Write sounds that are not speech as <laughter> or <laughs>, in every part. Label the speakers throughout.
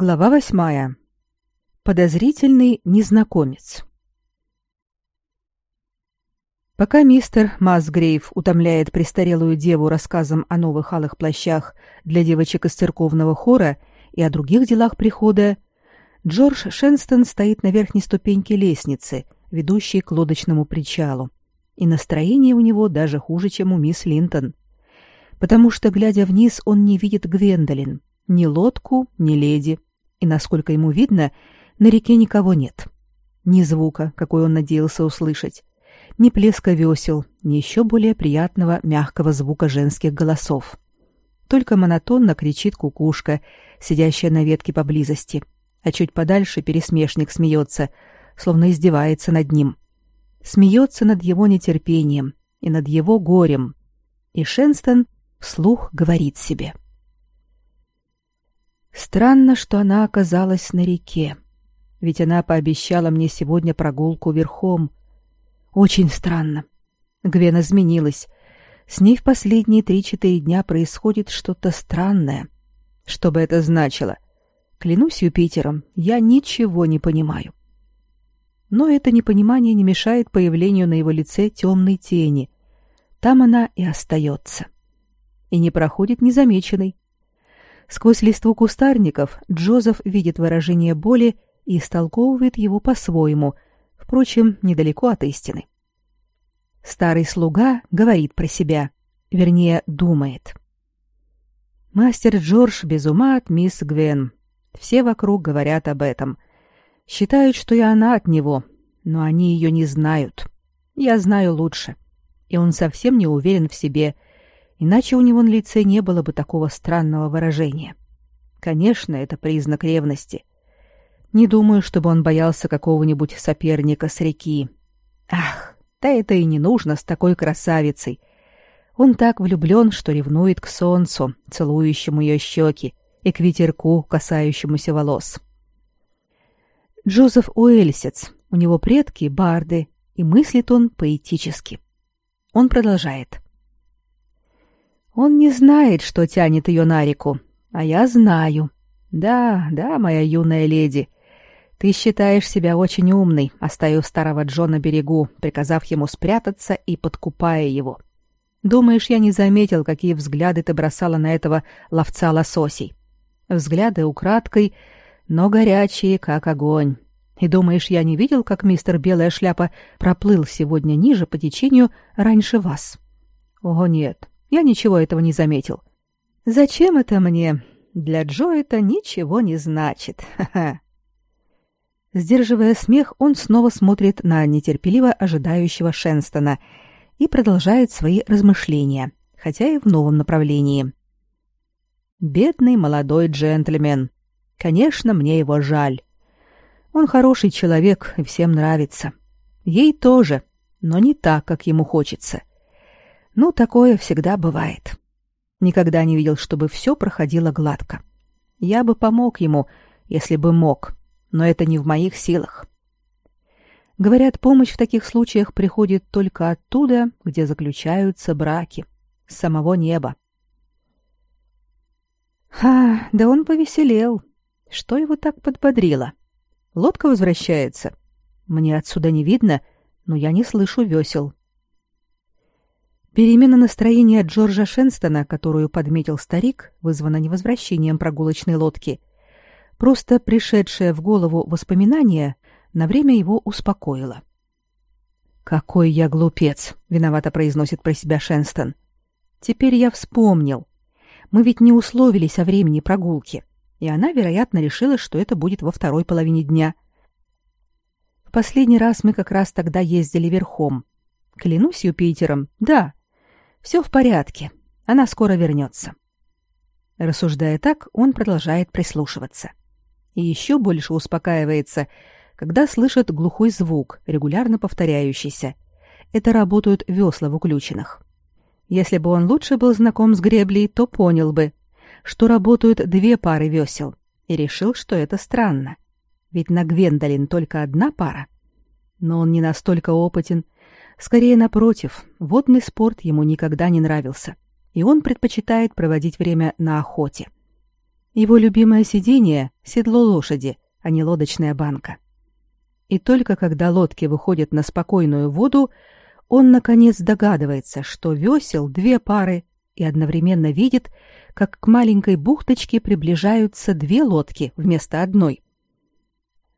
Speaker 1: Глава восьмая. Подозрительный незнакомец. Пока мистер Масгрейв утомляет престарелую деву рассказом о новых алых плащах для девочек из церковного хора и о других делах прихода, Джордж Шенстон стоит на верхней ступеньке лестницы, ведущей к лодочному причалу. И настроение у него даже хуже, чем у мисс Линтон. Потому что, глядя вниз, он не видит Гвендолин, ни лодку, ни леди. И, насколько ему видно, на реке никого нет. Ни звука, какой он надеялся услышать, ни плеска весел, ни еще более приятного мягкого звука женских голосов. Только монотонно кричит кукушка, сидящая на ветке поблизости, а чуть подальше пересмешник смеется, словно издевается над ним. Смеется над его нетерпением и над его горем. И Шенстон вслух говорит себе — Странно, что она оказалась на реке. Ведь она пообещала мне сегодня прогулку верхом. Очень странно. Гвен изменилась. С ней в последние три-четыре дня происходит что-то странное. Что бы это значило? Клянусь Юпитером, я ничего не понимаю. Но это непонимание не мешает появлению на его лице темной тени. Там она и остается. И не проходит незамеченной. Сквозь листву кустарников Джозеф видит выражение боли и истолковывает его по-своему, впрочем, недалеко от истины. Старый слуга говорит про себя, вернее, думает. Мастер Джордж без ума от мисс Гвен. Все вокруг говорят об этом. Считают, что и она от него, но они ее не знают. Я знаю лучше. И он совсем не уверен в себе — иначе у него на лице не было бы такого странного выражения. Конечно, это признак ревности. Не думаю, чтобы он боялся какого-нибудь соперника с реки. Ах, да это и не нужно с такой красавицей. Он так влюблен, что ревнует к солнцу, целующему ее щеки, и к ветерку, касающемуся волос. Джозеф Уэльсец, у него предки барды, и мыслит он поэтически. Он продолжает. Он не знает, что тянет ее на реку, а я знаю. Да, да, моя юная леди. Ты считаешь себя очень умной, оставив старого Джона на берегу, приказав ему спрятаться и подкупая его. Думаешь, я не заметил, какие взгляды ты бросала на этого ловца лососей? Взгляды украдкой, но горячие, как огонь. И думаешь, я не видел, как мистер Белая Шляпа проплыл сегодня ниже по течению раньше вас? О, нет, я ничего этого не заметил. Зачем это мне? Для Джо это ничего не значит. <laughs> Сдерживая смех, он снова смотрит на нетерпеливо ожидающего Шенстона и продолжает свои размышления, хотя и в новом направлении. Бедный молодой джентльмен. Конечно, мне его жаль. Он хороший человек всем нравится. Ей тоже, но не так, как ему хочется. Ну, такое всегда бывает. Никогда не видел, чтобы все проходило гладко. Я бы помог ему, если бы мог, но это не в моих силах. Говорят, помощь в таких случаях приходит только оттуда, где заключаются браки, с самого неба. Ха, да он повеселел. Что его так подбодрило? Лодка возвращается. Мне отсюда не видно, но я не слышу весел. Перемена настроения Джорджа Шенстона, которую подметил старик, вызвана не возвращением прогулочной лодки. Просто пришедшее в голову воспоминание на время его успокоило. «Какой я глупец!» — виновато произносит про себя Шенстон. «Теперь я вспомнил. Мы ведь не условились о времени прогулки, и она, вероятно, решила, что это будет во второй половине дня. В последний раз мы как раз тогда ездили верхом. Клянусь Юпитером, да, все в порядке. Она скоро вернется. Рассуждая так, он продолжает прислушиваться. И еще больше успокаивается, когда слышит глухой звук, регулярно повторяющийся. Это работают весла в уключенных. Если бы он лучше был знаком с греблей, то понял бы, что работают две пары весел, и решил, что это странно. Ведь на Гвендолин только одна пара. Но он не настолько опытен, Скорее напротив, водный спорт ему никогда не нравился, и он предпочитает проводить время на охоте. Его любимое сиденье — седло лошади, а не лодочная банка. И только когда лодки выходят на спокойную воду, он, наконец, догадывается, что весел две пары и одновременно видит, как к маленькой бухточке приближаются две лодки вместо одной.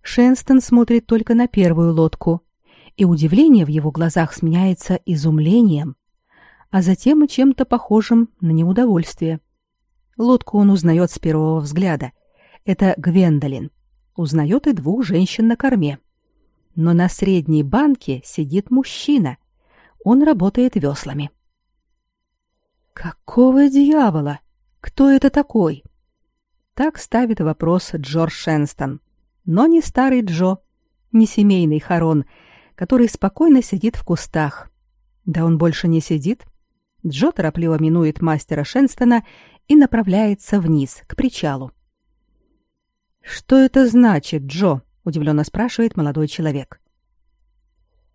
Speaker 1: Шенстон смотрит только на первую лодку, и удивление в его глазах сменяется изумлением, а затем и чем-то похожим на неудовольствие. Лодку он узнает с первого взгляда. Это Гвендолин. Узнает и двух женщин на корме. Но на средней банке сидит мужчина. Он работает веслами. Какого дьявола? Кто это такой? Так ставит вопрос Джордж Шенстон. Но не старый Джо, не семейный Харон, который спокойно сидит в кустах. Да он больше не сидит. Джо торопливо минует мастера Шенстона и направляется вниз, к причалу. «Что это значит, Джо?» — удивленно спрашивает молодой человек.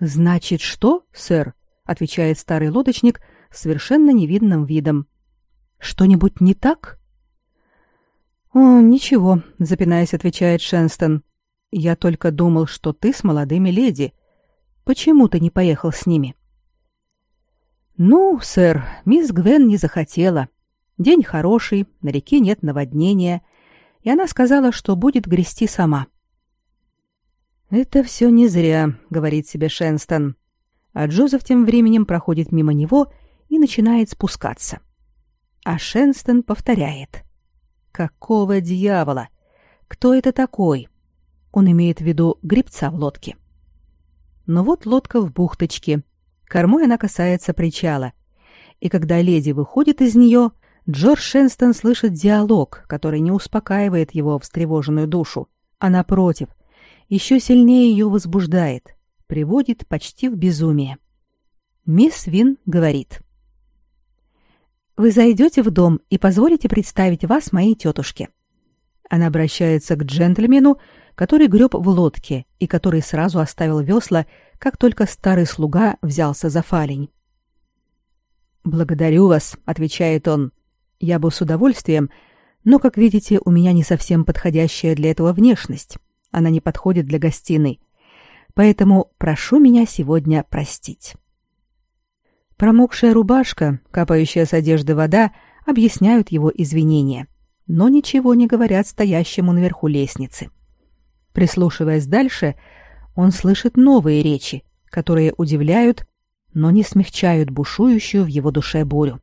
Speaker 1: «Значит что, сэр?» — отвечает старый лодочник с совершенно невидным видом. «Что-нибудь не так?» «О, ничего», — запинаясь, отвечает Шенстон. «Я только думал, что ты с молодыми леди. Почему ты не поехал с ними? Ну, сэр, мисс Гвен не захотела. День хороший, на реке нет наводнения, и она сказала, что будет грести сама. Это все не зря, говорит себе Шенстон. А Джозеф тем временем проходит мимо него и начинает спускаться. А Шенстон повторяет: "Какого дьявола? Кто это такой?" Он имеет в виду гребца в лодке. Но вот лодка в бухточке. Кормой она касается причала. И когда леди выходит из нее, Джордж Шенстон слышит диалог, который не успокаивает его встревоженную душу, а напротив, еще сильнее ее возбуждает, приводит почти в безумие. Мисс Вин говорит. «Вы зайдете в дом и позволите представить вас моей тетушке». Она обращается к джентльмену, который греб в лодке и который сразу оставил весла, как только старый слуга взялся за фалень. «Благодарю вас», — отвечает он. «Я бы с удовольствием, но, как видите, у меня не совсем подходящая для этого внешность. Она не подходит для гостиной. Поэтому прошу меня сегодня простить». Промокшая рубашка, капающая с одежды вода объясняют его извинения, но ничего не говорят стоящему наверху лестницы. Прислушиваясь дальше, он слышит новые речи, которые удивляют, но не смягчают бушующую в его душе бурю.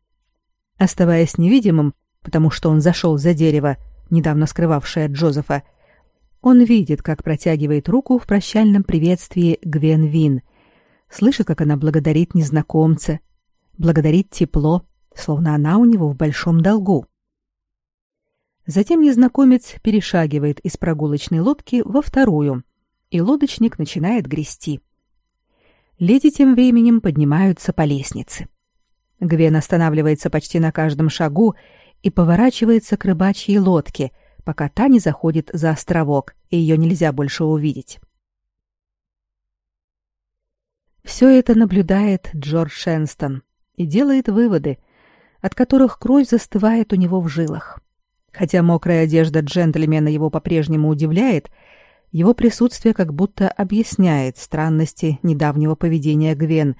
Speaker 1: Оставаясь невидимым, потому что он зашел за дерево, недавно скрывавшее Джозефа, он видит, как протягивает руку в прощальном приветствии Гвен Вин, слышит, как она благодарит незнакомца, благодарит тепло, словно она у него в большом долгу. Затем незнакомец перешагивает из прогулочной лодки во вторую, и лодочник начинает грести. Леди тем временем поднимаются по лестнице. Гвен останавливается почти на каждом шагу и поворачивается к рыбачьей лодке, пока та не заходит за островок, и ее нельзя больше увидеть. Все это наблюдает Джордж Шенстон и делает выводы, от которых кровь застывает у него в жилах. Хотя мокрая одежда джентльмена его по-прежнему удивляет, его присутствие как будто объясняет странности недавнего поведения Гвен,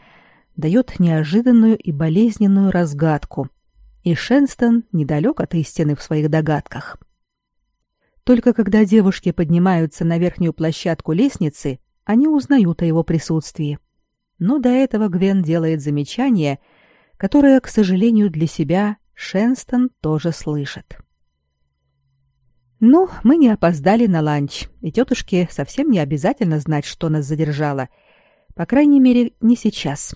Speaker 1: дает неожиданную и болезненную разгадку. И Шенстон недалек от истины в своих догадках. Только когда девушки поднимаются на верхнюю площадку лестницы, они узнают о его присутствии. Но до этого Гвен делает замечание, которое, к сожалению для себя, Шенстон тоже слышит. Ну, мы не опоздали на ланч, и тетушке совсем не обязательно знать, что нас задержало. По крайней мере, не сейчас.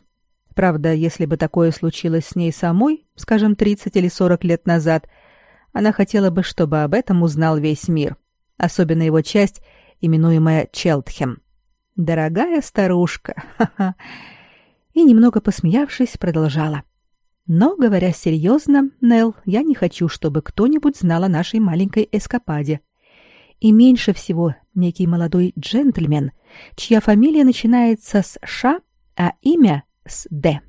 Speaker 1: Правда, если бы такое случилось с ней самой, скажем, 30 или 40 лет назад, она хотела бы, чтобы об этом узнал весь мир, особенно его часть, именуемая Челтхем. Дорогая старушка. <laughs> И немного посмеявшись, продолжала. Но, говоря серьезно, Нел, я не хочу, чтобы кто-нибудь знал о нашей маленькой эскападе. И меньше всего некий молодой джентльмен, чья фамилия начинается с Ш, а имя с Д.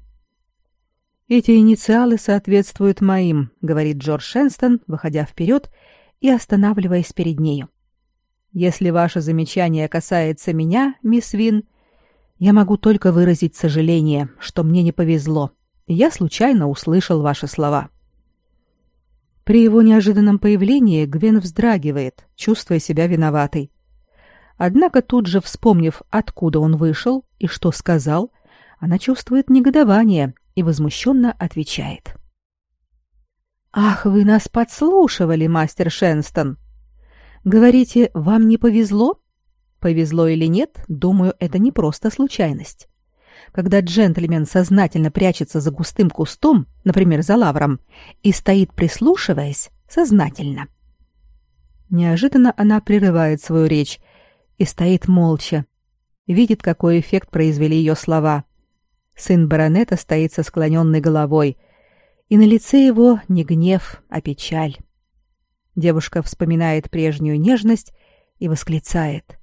Speaker 1: Эти инициалы соответствуют моим, говорит Джордж Шенстон, выходя вперед и останавливаясь перед нею. Если ваше замечание касается меня, мисс Вин, я могу только выразить сожаление, что мне не повезло. Я случайно услышал ваши слова. При его неожиданном появлении Гвен вздрагивает, чувствуя себя виноватой. Однако тут же, вспомнив, откуда он вышел и что сказал, она чувствует негодование и возмущенно отвечает. «Ах, вы нас подслушивали, мастер Шенстон! Говорите, вам не повезло? Повезло или нет, думаю, это не просто случайность. Когда джентльмен сознательно прячется за густым кустом, например, за лавром, и стоит прислушиваясь, сознательно. Неожиданно она прерывает свою речь и стоит молча. Видит, какой эффект произвели ее слова. Сын баронета стоит со склоненной головой, и на лице его не гнев, а печаль. Девушка вспоминает прежнюю нежность и восклицает.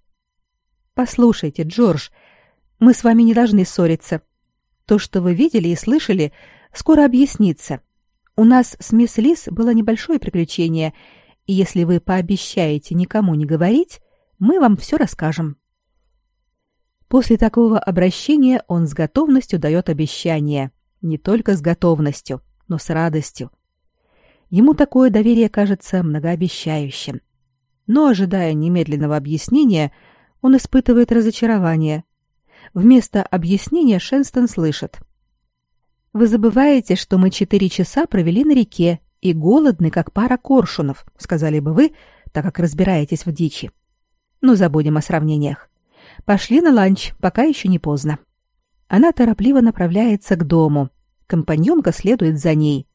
Speaker 1: «Послушайте, Джордж, мы с вами не должны ссориться. То, что вы видели и слышали, скоро объяснится. У нас с мисс Лис было небольшое приключение, и если вы пообещаете никому не говорить, мы вам все расскажем». После такого обращения он с готовностью дает обещание, не только с готовностью, но с радостью. Ему такое доверие кажется многообещающим. Но, ожидая немедленного объяснения, он испытывает разочарование. Вместо объяснения Шенстон слышит. «Вы забываете, что мы четыре часа провели на реке и голодны, как пара коршунов», сказали бы вы, так как разбираетесь в дичи. Ну, забудем о сравнениях. Пошли на ланч, пока еще не поздно. Она торопливо направляется к дому. Компаньонка следует за ней.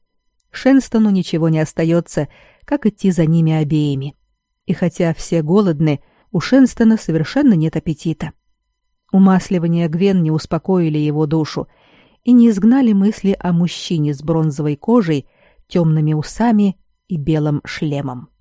Speaker 1: Шенстону ничего не остается, как идти за ними обеими. И хотя все голодны, у Шенстона совершенно нет аппетита. Умасливания Гвен не успокоили его душу и не изгнали мысли о мужчине с бронзовой кожей, темными усами и белым шлемом.